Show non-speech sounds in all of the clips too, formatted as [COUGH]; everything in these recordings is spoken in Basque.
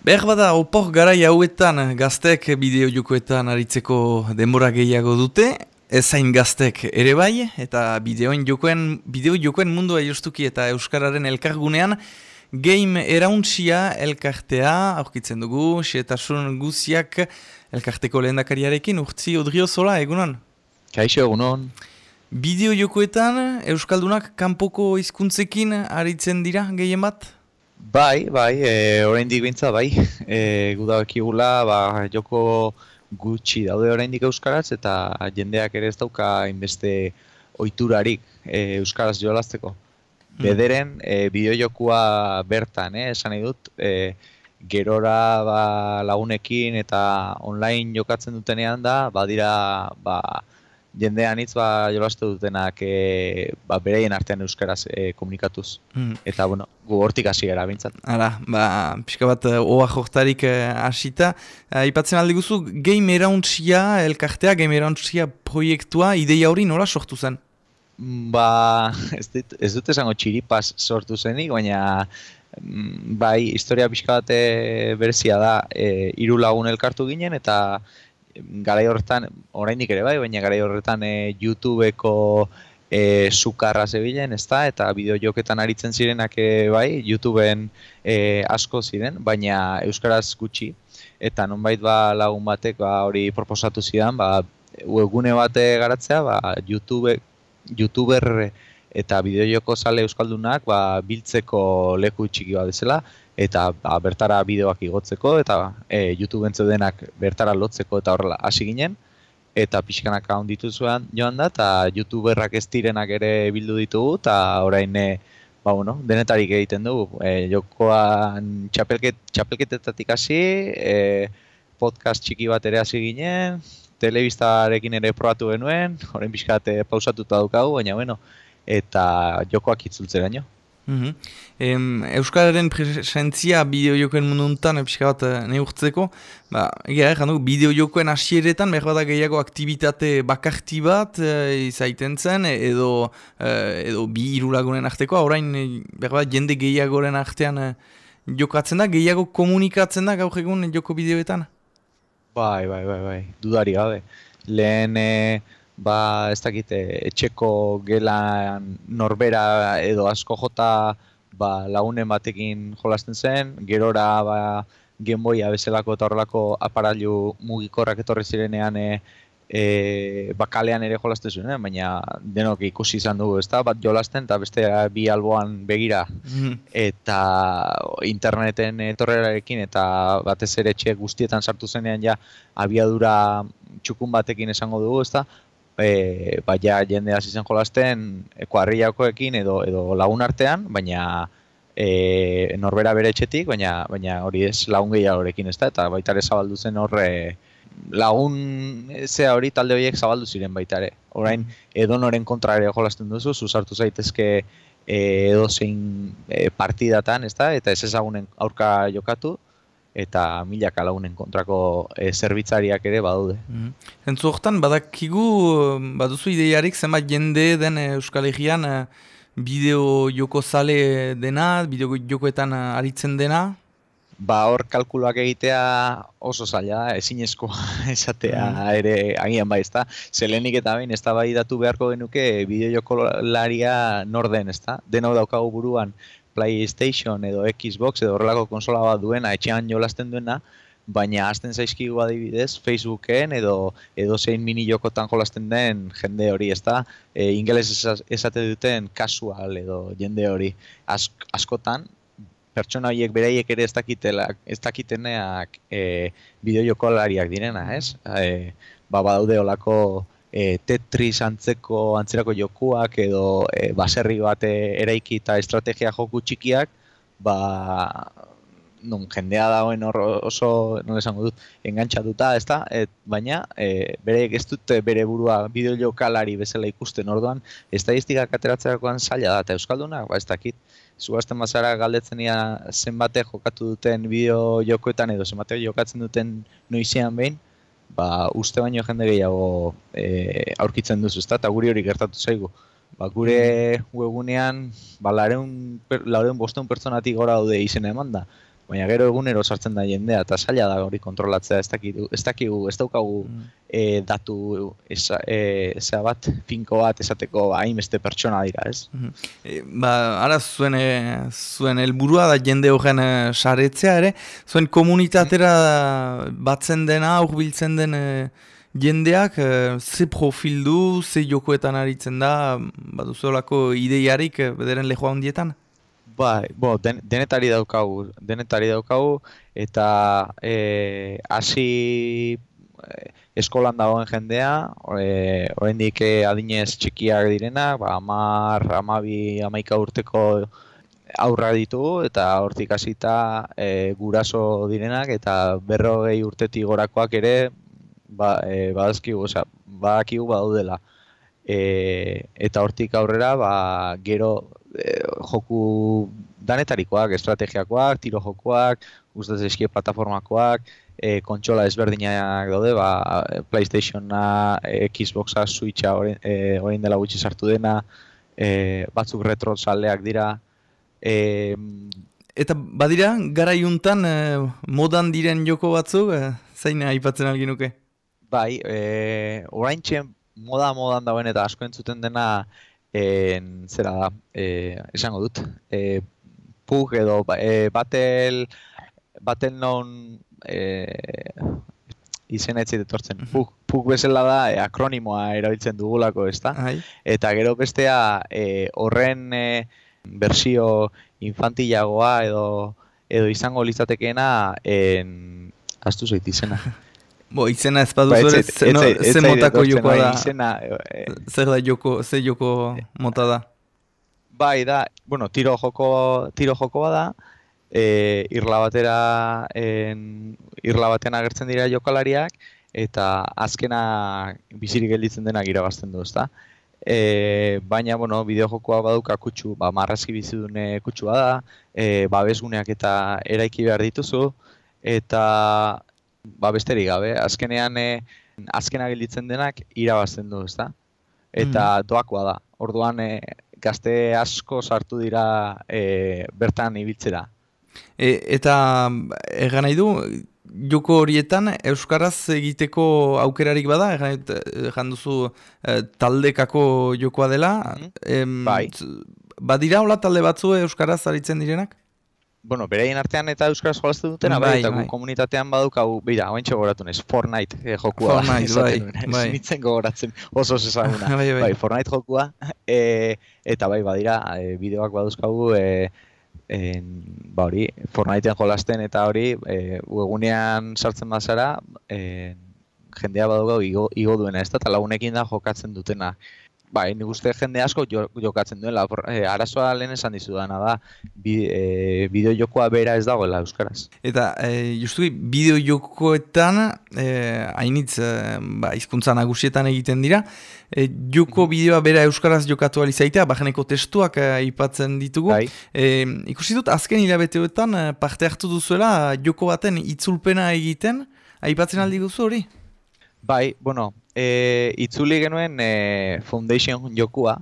Behar bada, opor gara hauetan gaztek bideo jokoetan aritzeko denbora gehiago dute, ezain gaztek ere bai, eta bideoen jokoen, bideo jokoen mundua justuki eta Euskararen elkargunean, game erauntxia elkartea, aurkitzen dugu, xetasun guziak elkarteko lehendakariarekin, urtzi odrio zola, egunon? Kaixo, egunon. Bideo jokoetan, Euskaldunak kanpoko hizkuntzekin aritzen dira gehien bat? Bai, bai, e, oraindik bintza, bai. [LAUGHS] E, Gudakigula, ba, joko gutxi daude oraindik euskaraz eta jendeak ere ez dauka inbeste ohiturarik e, euskaraz jolazteko. Mm. Bederen, e, bideojokua bertan, eh, esan nahi dut, e, gerora ba, lagunekin eta online jokatzen dutenean da, badira, ba, jendean hitz ba jolastu dutenak e, ba bereien artean euskaraz e, komunikatuz. Mm. Eta bueno, gu hortik hasi gara bintzat. Hala, ba, pixka bat e, oa jortarik e, hasita. Aipatzen aldi guzu, Game Aroundsia, elkartea, Game Aroundsia proiektua, ideia hori nola sortu zen? Ba, ez dut, ez dut esango txiripaz sortu zenik, baina mm, bai, historia pixka bat berezia da, e, iru lagun elkartu ginen, eta garai horretan, oraindik ere bai, baina garai horretan e, YouTubeko e, sukarra zebilen, ezta? Eta bideo joketan aritzen zirenak e, bai, YouTubeen e, asko ziren, baina euskaraz gutxi. Eta nonbait ba lagun batek ba hori proposatu zidan, ba webgune bate garatzea, ba YouTube YouTuber eta bideojoko sale euskaldunak ba, biltzeko leku txiki bat dezela eta ba, bertara bideoak igotzeko eta e, YouTube entzudenak bertara lotzeko eta horrela hasi ginen eta pixkanak handitu zuen joan da eta YouTuberrak ez direnak ere bildu ditugu eta orain e, ba, bueno, denetarik egiten dugu. E, jokoan txapelket, txapelketetatik hasi e, podcast txiki bat ere hasi ginen telebistarekin ere probatu genuen, orain pixkat e, pausatuta daukagu, baina bueno, eta jokoak itzultzera Mm Euskararen presentzia bideo-jokoen munduntan epizka bat eh, neurtzeko, ba, egia erran dugu, bideo-jokoen asieretan behar bat gehiago aktivitate bakarti bat e, izaiten zen, edo, e, edo bi irulagunen artekoa, orain behar bat jende gehiagoren artean e, jokatzen da, gehiago komunikatzen da gaur egun joko bideoetan? Bai, bai, bai, bai, dudari gabe. Lehen, ba ez dakite etxeko gelan norbera edo asko jota ba lagunen batekin jolasten zen, gerora ba Gameboya bezalako eta horrelako aparailu mugikorrak etorri zirenean e, e, bakalean ere jolasten zuen, baina denok ikusi izan dugu, ezta? Bat jolasten eta beste bi alboan begira mhm. eta interneten etorrerarekin eta batez ere etxe guztietan sartu zenean ja abiadura txukun batekin esango dugu, ezta? E, baina jende hasi zen jolasten e, kuadrillakoekin edo edo lagun artean, baina e, norbera bere etxetik, baina baina hori ez lagun gehiagorekin ez da, eta baita ere zabaldu zen horre lagun zea hori talde horiek zabaldu ziren baita ere. Orain edo noren kontra ere jolasten duzu, zuzartu zaitezke e, edo zein e, partidatan, ez eta ez ezagunen aurka jokatu, eta milak alagunen kontrako e, zerbitzariak ere badaude. Mm -hmm. badakigu, baduzu ideiarik zenbat jende den eh, Euskal Herrian eh, bideo joko zale dena, bideo jokoetan aritzen dena? Ba hor kalkuloak egitea oso zaila, ezinezko [LAUGHS] esatea mm. ere agian bai ezta. Zelenik eta bain ez da bai datu beharko genuke bideo joko laria norden ezta. Denok daukagu buruan PlayStation edo Xbox edo horrelako konsola bat duena etxean jolasten duena, baina hasten zaizkigu adibidez Facebooken edo edo zein mini jokotan jolasten den jende hori, ezta? E, ingeles esate duten casual edo jende hori askotan pertsona horiek beraiek ere ez dakitela ez dakiteneak e, bideo jokolariak direna, ez? E, ba badaude holako e, Tetris antzeko antzerako jokuak edo e, baserri bat eraiki eta estrategia joku txikiak, ba nun jendea dagoen hor oso non esango dut engantzatuta, ezta? Et, baina e, bere ez dute bere burua bideo jokalari bezala ikusten orduan estadistikak ateratzerakoan zaila da eta euskaldunak, ba ez dakit. Zugazten bazara galdetzenia zenbate jokatu duten bideo jokoetan edo zenbate jokatzen duten noizean behin, ba, uste baino jende gehiago e, aurkitzen duzu, ezta? Eta guri hori gertatu zaigu. Ba, gure webunean, ba, lareun, lareun bosteun pertsonatik gora daude izena eman da. Baina gero egunero sartzen da jendea, eta zaila da hori kontrolatzea, ez dakigu, ez, dakigu, ez daukagu mm. e, datu eza, e, bat, finko bat esateko ba, hainbeste pertsona dira, ez? Mm ba, ara zuen, e, zuen helburua da jende horren e, saretzea ere, zuen komunitatera batzen dena, urbiltzen den e, jendeak, e, ze profil du, ze jokoetan aritzen da, baduzolako ideiarik e, bederen lehoa hundietan? Bai, bo, den, denetari daukagu, denetari daukagu, eta e, hasi e, eskolan dagoen jendea, e, oraindik e, adinez txikiak direna, ba, amar, amabi, amaika urteko aurra ditugu, eta hortik hasita e, guraso direnak, eta berrogei urtetik gorakoak ere, ba, e, badazkigu, oza, badakigu badaudela. E, eta hortik aurrera, ba, gero e, joku danetarikoak, estrategiakoak, tiro jokoak, guztatzen eskie plataformakoak, e, kontsola ezberdinak daude, ba, Playstationa, Xboxa, Switcha orain e, dela gutxi sartu dena, e, batzuk retro saleak dira. E, Eta badira, gara juntan, e, modan diren joko batzuk, e, zein aipatzen alginuke? Bai, e, orain txen moda-modan dauen eta asko entzuten dena, en, zera da, e, esango dut, e, pug edo e, batel, batel non e, izena etzi detortzen. Pug, pug bezala da e, akronimoa erabiltzen dugulako, ez da? Eta gero bestea e, horren e, bersio infantilagoa edo edo izango litzatekeena en astu zait izena. [LAUGHS] Bo, izena ez badu zure, ze motako jokoa da? Izena, e, zer da joko, ze joko mota da? Bai, da, bueno, tiro joko, tiro jokoa da, e, irla batera, en, irla batean agertzen dira jokalariak, eta azkena bizirik gelditzen denak irabazten du, ezta? E, baina, bueno, bideo jokoa baduka kutsu, ba, marrazki bizidune kutsua da, e, babesguneak eta eraiki behar dituzu, eta ba besterik gabe, azkenean e, azkena gelditzen denak irabazten du, ezta? Eta mm. doakoa da. Orduan e, gazte asko sartu dira e, bertan ibiltzera. E, eta egan nahi du, joko horietan euskaraz egiteko aukerarik bada, egan duzu e, taldekako jokoa dela. Mm bai. Badira hola talde batzu euskaraz aritzen direnak? Bueno, bereien artean eta euskaraz jolazte dutena, bai, bai, eta bai. komunitatean badukau, bera, hain goratu nez, Fortnite eh, jokua. Fortnite, [LAUGHS] bai, bai. Zinitzen gogoratzen oso zezaguna. [LAUGHS] bai, bai. bai, Fortnite jokua, [LAUGHS] e, eta bai, badira, e, bideoak baduzkagu, e, en, ba hori, Fortnitean jolasten eta hori, e, uegunean sartzen bazara, e, jendea badukau igo, igo duena, ez da, eta lagunekin da jokatzen dutena. Bai, nik uste jende asko jokatzen duela. E, arazoa lehen esan dizudana da, bi, e, bideo jokoa bera ez dagoela Euskaraz. Eta, e, justu, bideo jokoetan, e, hainitz, e, ba, izkuntza nagusietan egiten dira, e, joko mhm. bideoa bera Euskaraz jokatu alizaitea, bajaneko testuak aipatzen ditugu. Bai. E, ikusi dut, azken hilabeteoetan parte hartu duzuela, joko baten itzulpena egiten, aipatzen aldi duzu hori? Bai, bueno, e, itzuli genuen e, Foundation jokua,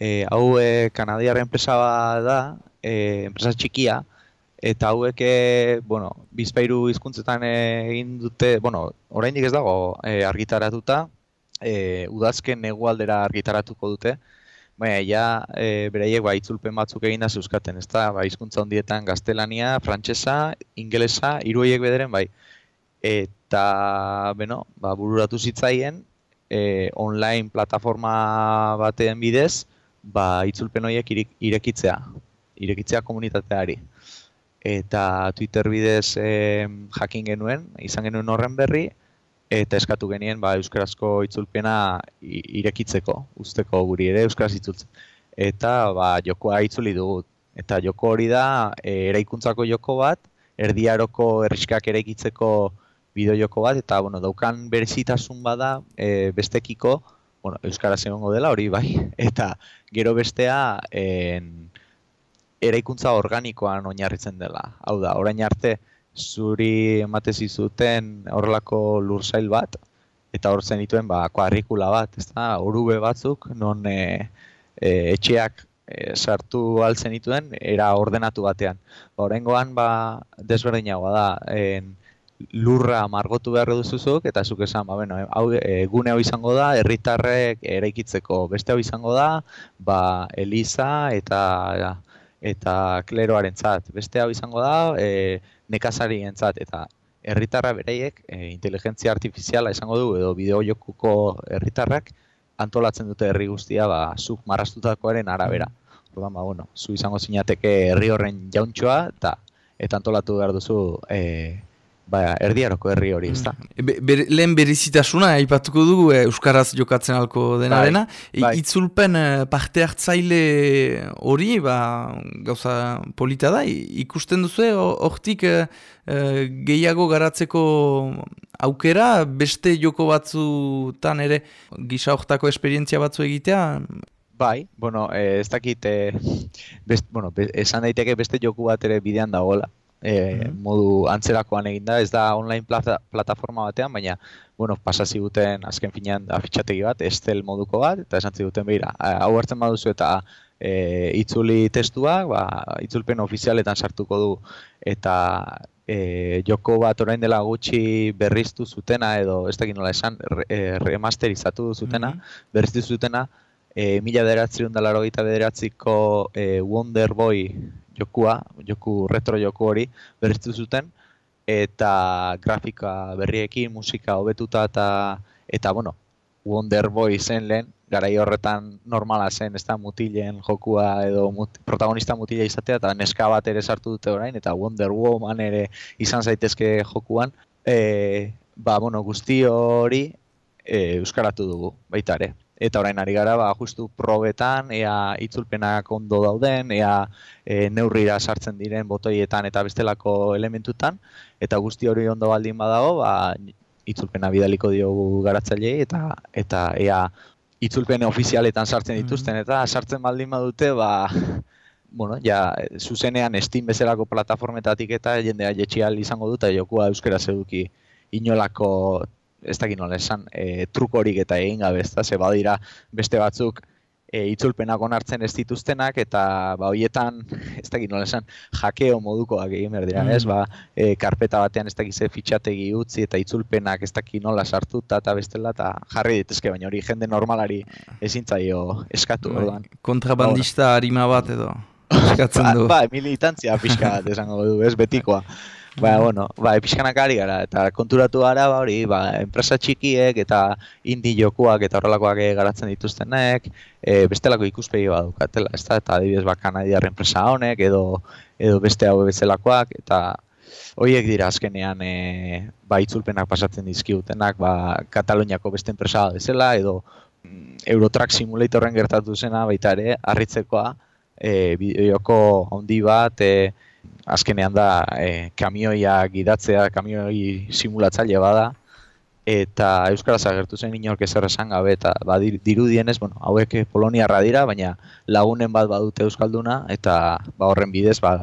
e, hau e, kanadiar enpresa da, e, enpresa txikia, eta hauek, e, bueno, bizpairu hizkuntzetan egin dute, bueno, oraindik ez dago e, argitaratuta, e, udazken negualdera argitaratuko dute, baina ja e, beraiek ba, itzulpen batzuk egin da zeuskaten, ez da, ba, hizkuntza hondietan gaztelania, frantsesa, ingelesa, hiruiek bederen, bai, eta beno, ba, bururatu zitzaien e, online plataforma batean bidez ba, itzulpen horiek irekitzea, irekitzea komunitateari. Eta Twitter bidez e, jakin genuen, izan genuen horren berri, eta eskatu genien ba, euskarazko itzulpena irekitzeko, usteko guri ere euskaraz itzultzen. Eta ba, jokoa itzuli dugu. Eta joko hori da, e, eraikuntzako joko bat, erdiaroko erriskak eraikitzeko bideojoko bat, eta bueno, daukan berezitasun bada e, bestekiko, bueno, Euskara egongo dela hori bai, [LAUGHS] eta gero bestea en, eraikuntza organikoan oinarritzen dela. Hau da, orain arte zuri ematez izuten horrelako lursail bat, eta hor zen dituen ba, kuadrikula bat, ez da, orube batzuk, non e, e, etxeak e, sartu altzen dituen era ordenatu batean. Ba, Horrengoan, ba, desberdinagoa da, en, lurra margotu behar duzuzuk, eta zuk esan, ba, bueno, hau, e, gune hau izango da, herritarrek eraikitzeko beste hau izango da, ba, Eliza eta eta kleroaren zat. Beste hau izango da, e, nekazari entzat, eta herritarra bereiek, e, inteligentzia artifiziala izango du, edo bideo jokuko herritarrak, antolatzen dute herri guztia, ba, zuk marrastutakoaren arabera. Orduan, ba, bueno, zu izango zinateke herri horren jauntxoa, eta eta antolatu behar duzu e, ba, erdiaroko herri hori, ez da. Mm. Be, lehen berizitasuna, aipatuko dugu e, Euskaraz jokatzen alko dena bai, dena. Bai. Itzulpen e, parte hartzaile hori, ba, gauza polita da, ikusten duzu, hortik e, gehiago garatzeko aukera, beste joko batzutan ere gisa hortako esperientzia batzu egitea, Bai, bueno, ez dakit, best, bueno, esan daiteke beste joku bat ere bidean dagoela, e, modu antzerakoan egin da, ez da online plata, plataforma batean, baina bueno, pasasi guten azken finean afitxategi bat, estel moduko bat, eta esan ziguten behira, hau hartzen baduzu eta e, itzuli testuak, ba, itzulpen ofizialetan sartuko du, eta e, joko bat orain dela gutxi berriztu zutena, edo ez da nola esan, e, remasterizatu zutena, berriztu zutena, e, mila bederatzi dela bederatziko e, Wonder Boy jokua, joku retro joku hori berriztu zuten eta grafika berriekin, musika hobetuta eta eta bueno, Wonder Boy zen lehen, garai horretan normala zen, ez da mutilen jokua edo protagonista mutila izatea eta neska bat ere sartu dute orain eta Wonder Woman ere izan zaitezke jokuan. E, ba, bueno, guzti hori e, euskaratu dugu baita ere eta orain ari gara ba justu probetan ea itzulpenak ondo dauden ea e, neurrira sartzen diren botoietan eta bestelako elementutan eta guzti hori ondo baldin badago ba itzulpena bidaliko diogu garatzaileei eta eta ea itzulpen ofizialetan sartzen dituzten. Eta sartzen baldin badute ba bueno, ja, zuzenean Steam bezalako plataformetatik eta jendea jetxial izango dut, eta jokua euskera eduki inolako ez dakit nola esan, e, truko horik eta egin gabe, ez da, ze badira beste batzuk e, itzulpenak onartzen ez dituztenak, eta ba, hoietan, [LAUGHS] ez dakit nola esan, jakeo modukoak egin behar dira, ez, mm. ba, e, karpeta batean ez dakit ze fitxategi utzi, eta itzulpenak ez dakit nola sartuta eta bestela, eta jarri dituzke, baina hori jende normalari ezintzaio eskatu, bai, orduan. Kontrabandista harima bat edo, [LAUGHS] eskatzen ba, du. Ba, militantzia pixka bat esango du, ez, betikoa. [LAUGHS] Ba, bueno, ba, epizkanak ari gara, eta konturatu gara, ba, hori, ba, enpresa txikiek eta indi jokuak eta horrelakoak garatzen dituztenek, e, bestelako ikuspegi bat dukatela, ez da, eta adibidez, ba, kanadiar enpresa honek, edo, edo beste hau bezalakoak, eta horiek dira azkenean e, ba, itzulpenak pasatzen dizkiutenak, ba, Kataloniako beste enpresa bezala, edo mm, Eurotrack Simulatorren gertatu zena baita ere, harritzekoa, e, bideoko handi bat, e, azkenean da e, kamioia gidatzea, kamioi simulatzaile bada, eta Euskaraz agertu zen inork ezer esan gabe, eta ba, dirudienez, bueno, hauek Poloniarra dira, baina lagunen bat badute Euskalduna, eta ba, horren bidez, ba,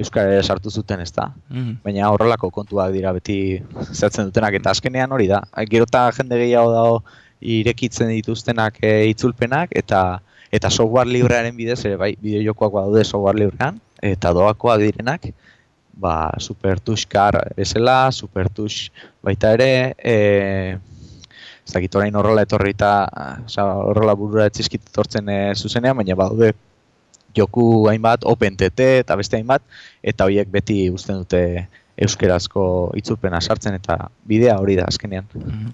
Euskara sartu zuten, ez da. Mhm. Baina horrelako kontuak dira beti zertzen dutenak, eta azkenean hori da. Gerota jende gehiago dago irekitzen dituztenak e, itzulpenak, eta eta software librearen bidez, ere bai, bideo jokoak badaude software librean, eta doakoak direnak, ba, supertush kar esela, supertush baita ere, e, ez dakit orain horrela etorri eta horrela burura etzizkit etortzen e, zuzenean, baina badaude joku hainbat, OpenTT eta beste hainbat, eta horiek beti uzten dute euskerazko itzulpena sartzen eta bidea hori da azkenean.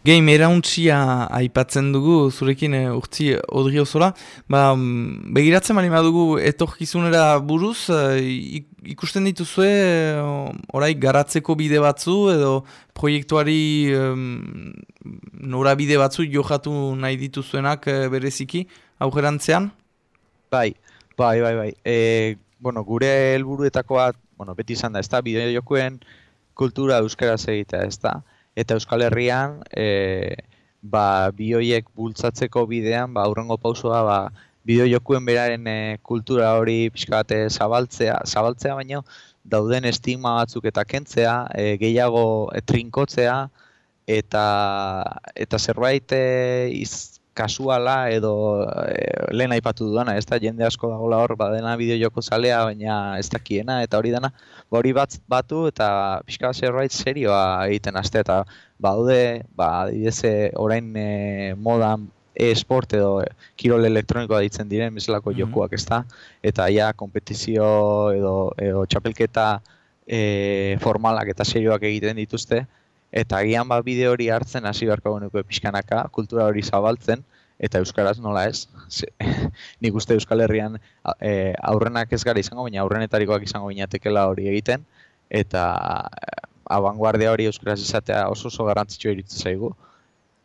Game erauntzia aipatzen dugu zurekin e, urtzi odri osola, ba, mm, begiratzen mali dugu etorkizunera buruz, e, ikusten dituzue orai garatzeko bide batzu edo proiektuari um, nora bide batzu johatu nahi dituzuenak e, bereziki augerantzean? Bai, bai, bai, bai. E, bueno, gure helburuetakoa bueno, beti izan da, ez da, bideo kultura euskaraz egitea, ez da. Eta Euskal Herrian, e, ba, bioiek bultzatzeko bidean, ba, aurrengo pausua, ba, bideo jokuen beraren e, kultura hori pixka bate zabaltzea, zabaltzea baino, dauden estigma batzuk eta kentzea, e, gehiago e, trinkotzea, eta, eta zerbait e, iz, kasuala edo e, lehen aipatu duana, ez da jende asko dagoela hor, badena bideo joko zalea, baina ez dakiena, eta hori dana, ba, hori bat batu eta pixka zerbait serioa egiten aste, eta baude, ba, adibidez, orain e, modan e-sport edo kirol elektronikoa ditzen diren bezalako mm jokuak, ez da? Eta ja, kompetizio edo, edo txapelketa e, formalak eta serioak egiten dituzte, eta agian ba bideo hori hartzen hasi beharko genuke pixkanaka, kultura hori zabaltzen, eta euskaraz nola ez. [LAUGHS] nik uste Euskal Herrian e, aurrenak ez gara izango, baina aurrenetarikoak izango ginatekela hori egiten, eta e, abanguardia hori euskaraz izatea oso oso garrantzitsua iritzu zaigu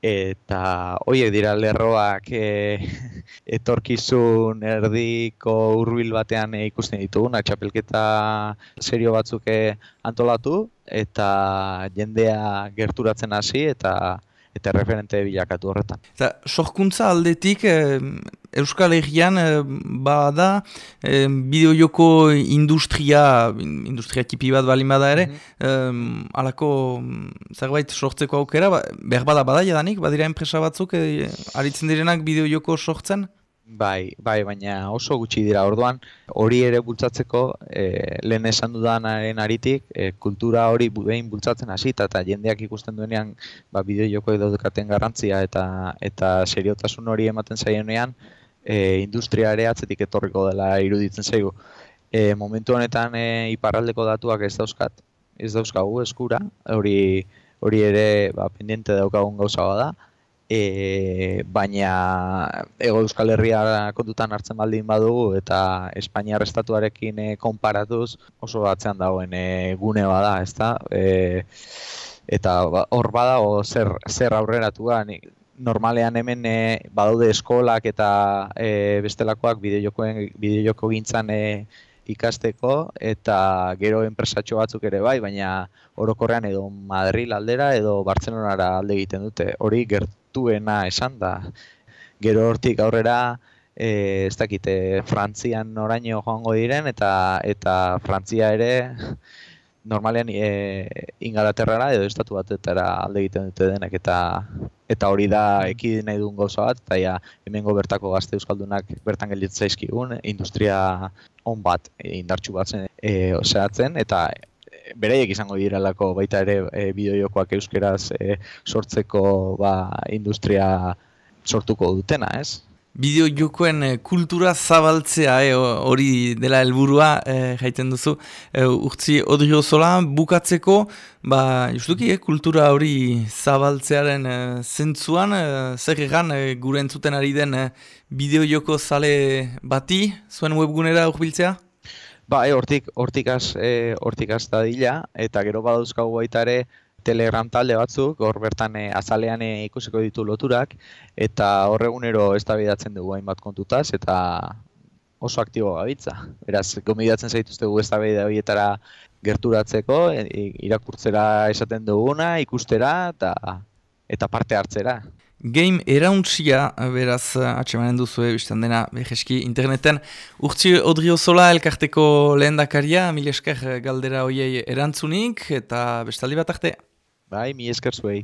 eta hoiek dira lerroak e, [LAUGHS] etorkizun erdiko hurbil batean e, ikusten dituguna txapelketa serio batzuk e, antolatu eta jendea gerturatzen hasi eta eta referente bilakatu horretan. Eta sorkuntza aldetik eh, Euskal Herrian eh, bada eh, bideojoko industria, industria tipi bat balin bada ere, mm -hmm. alako mm, zerbait sortzeko aukera, ba, behar bada bada jadanik, badira enpresa batzuk eh, aritzen direnak bideojoko sortzen? Bai, bai, baina oso gutxi dira. Orduan, hori ere bultzatzeko, e, lehen esan dudanaren aritik, e, kultura hori behin bultzatzen hasi eta jendeak ikusten duenean, ba, bideo joko edo dukaten garrantzia eta eta seriotasun hori ematen zaionean, e, industria ere atzetik etorriko dela iruditzen zaigu. E, momentu honetan e, iparraldeko datuak ez dauzkat, ez dauzkagu eskura, hori hori ere ba, pendiente daukagun gauza bada, e, baina ego euskal herria kontutan hartzen baldin badugu eta Espainiar estatuarekin e, konparatuz oso batzean dagoen e, gune bada, ezta? E, eta ba, hor bada o, zer, zer aurreratu normalean hemen e, badaude eskolak eta e, bestelakoak bideojoko gintzan e, ikasteko eta gero enpresatxo batzuk ere bai, baina orokorrean edo Madrid aldera edo Bartzelonara alde egiten dute. Hori gert, gertuena esan da. Gero hortik aurrera, e, ez dakite, Frantzian oraino joango diren, eta eta Frantzia ere, normalean e, ingalaterrara edo estatu batetara alde egiten dute denek, eta eta hori da ekidin nahi duen gauza bat, eta ja, hemengo bertako gazte euskaldunak bertan gelditzen zaizkigun, industria on bat indartsu batzen e, oseatzen, eta bereiek izango direlako baita ere e, bideojokoak euskeraz e, sortzeko ba, industria sortuko dutena, ez? Bideo jokoen e, kultura zabaltzea hori dela helburua e, jaiten duzu. E, urtzi odrio bukatzeko, ba, justuki, e, kultura hori zabaltzearen e, zentzuan, e, zer egan e, gure entzuten ari den e, bideo joko zale bati, zuen webgunera urbiltzea? Bai, hortik hortikaz eh hortikaz da dila eta gero badauzkagu baita ere Telegram talde batzuk, hor bertan e, azalean e, ikusiko ditu loturak eta hor egunero eztabaidatzen dugu hainbat kontutaz eta oso aktibo gabitza. Beraz, gomidatzen zaituztegu eztabaida horietara gerturatzeko, e, irakurtzera esaten duguna, ikustera eta eta parte hartzera. Game erauntzia, beraz, atxemanen duzu, biztan dena, beheski, interneten. Urtsi Odrio Zola elkarteko lehen dakaria, mil esker galdera hoiei erantzunik, eta bestaldi bat arte. Bai, mi esker zuei.